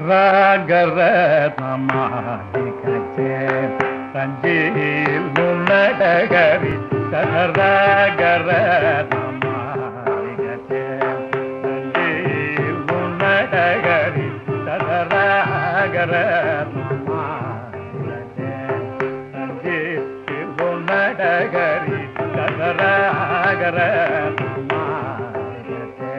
ராகர தஞ்சையில் முன்னடகரி ராகர தஞ்சையில் முன்னடகரி ராகர தஞ்சையில் முன்னடகரி ராகர நமாலிகச்சே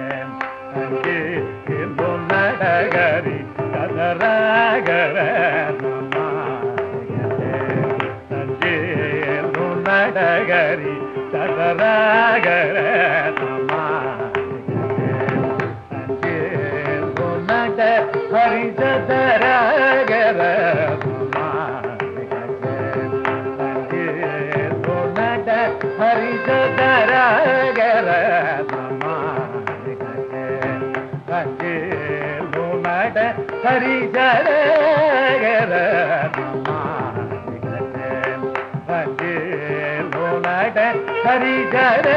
நடகரி தரராகர நட ஹரிசதராகர நட நட ஹரிசரகர நட ஹரிசரகர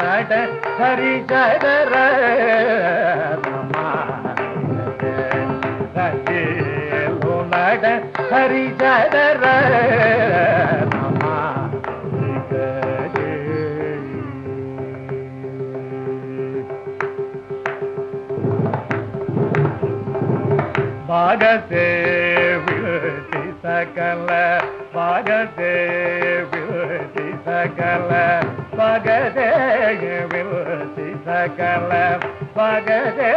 நட ஹரிசரர நட ஹரிசரர பாகத்தே விருத்தி சகல பாகத்தே விருத்தி சகல பகதே விருத்தி சகல பகதே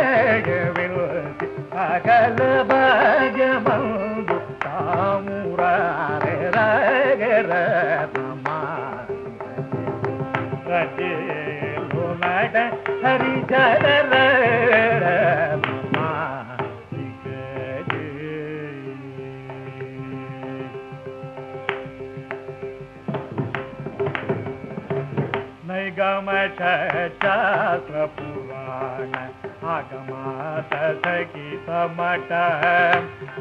விருத்தி சகல பாகமந்து தாமுராரே ரகர நமா ரஜே நட ஹரிஜர शास्त्र पुराण आगमात समट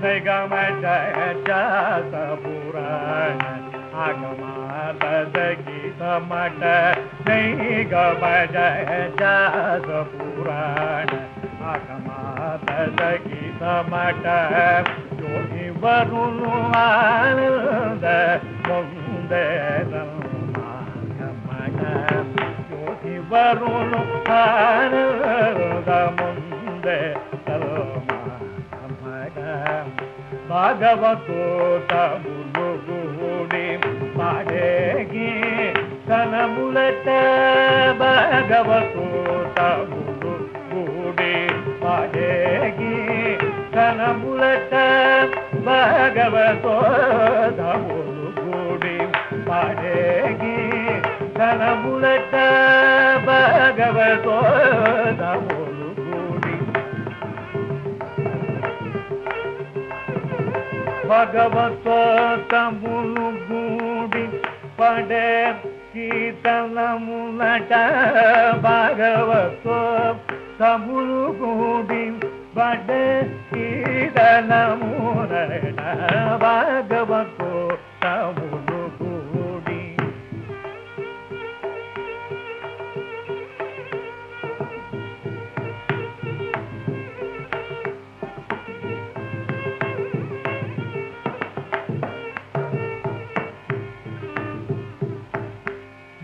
निगमट शास्त्र पुराण आगमात समट निगमट शास्त्र पुराण आगमात समट योगी वरुण आनंद मुंदे नम आगमट വരുണു ആനന്ദമുണ്ട് ഭഗവതോട്ടമുളുകൂടി പാടേകി കനമുളട്ട ഭഗവതോട്ടമുളുകൂടി പാടേകി കനമുളട്ട ഭഗവതോ భగవతో నములు కూడి భగవతో తములు గూడి పడే కీర్తనములట భగవతో తములు గూడి పడే కీర్తనములట భగవతో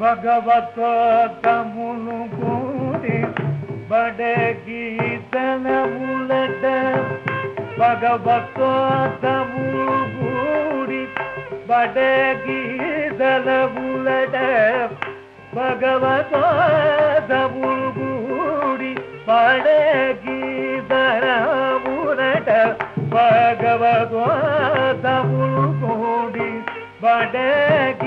భగవతమును కూడి బడగీతన ములట భగవతమును కూడి బడగీతల ములట భగవతమును కూడి బడగీతల ములట భగవతమును కూడి బడగీతల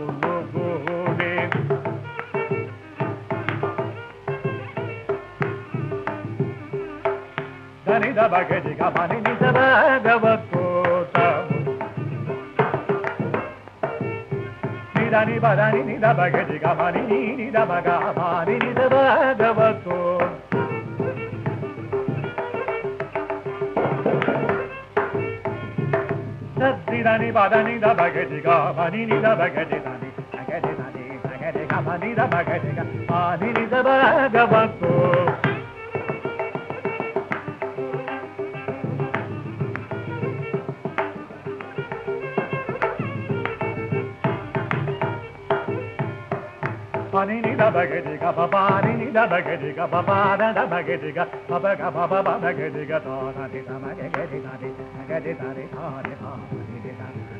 భగవద్భూతములుగూడే దరిద భగతి గమని నిజ భగవద్భూతము నిదని బదని నిద భగతి గమని నిద భగవాని నిజ భగవద్భూత dani ba dani da ba ga di ga ba ni ni da ba ga di dani ba ga di dani ba ga di ga ba ni da ba ga di ga ba ni ni da ba ga ba ko ni da ba ga di ga ba ba ni ni da ba ga di ga ba ba da da ba ga di ga ba ba ga ba ba ba ga di ga ta ta di ta ma ga ga di ta di ga di ta di ta di ta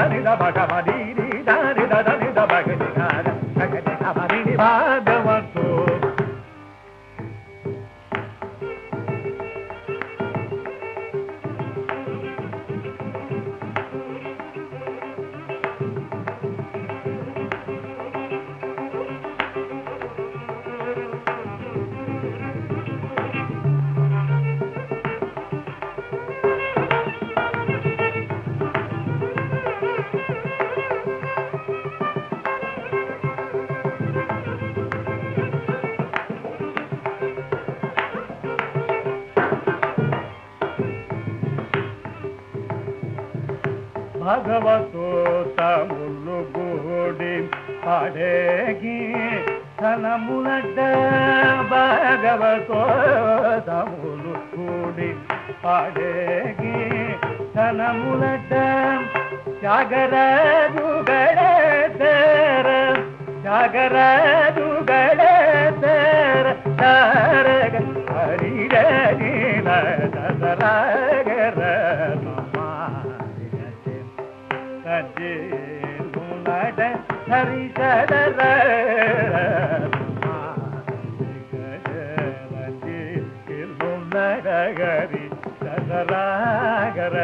దారి దా భగవతోతములు గూడి పడేగి తనమునట భగవతోతములు గూడి పడేగి తనమునట జాగరదుగడతర జాగరదుగడతర హరి హరిగ దసరా நச்சு உனட சரிசடர நச்சு உன்னடகரி சதராகர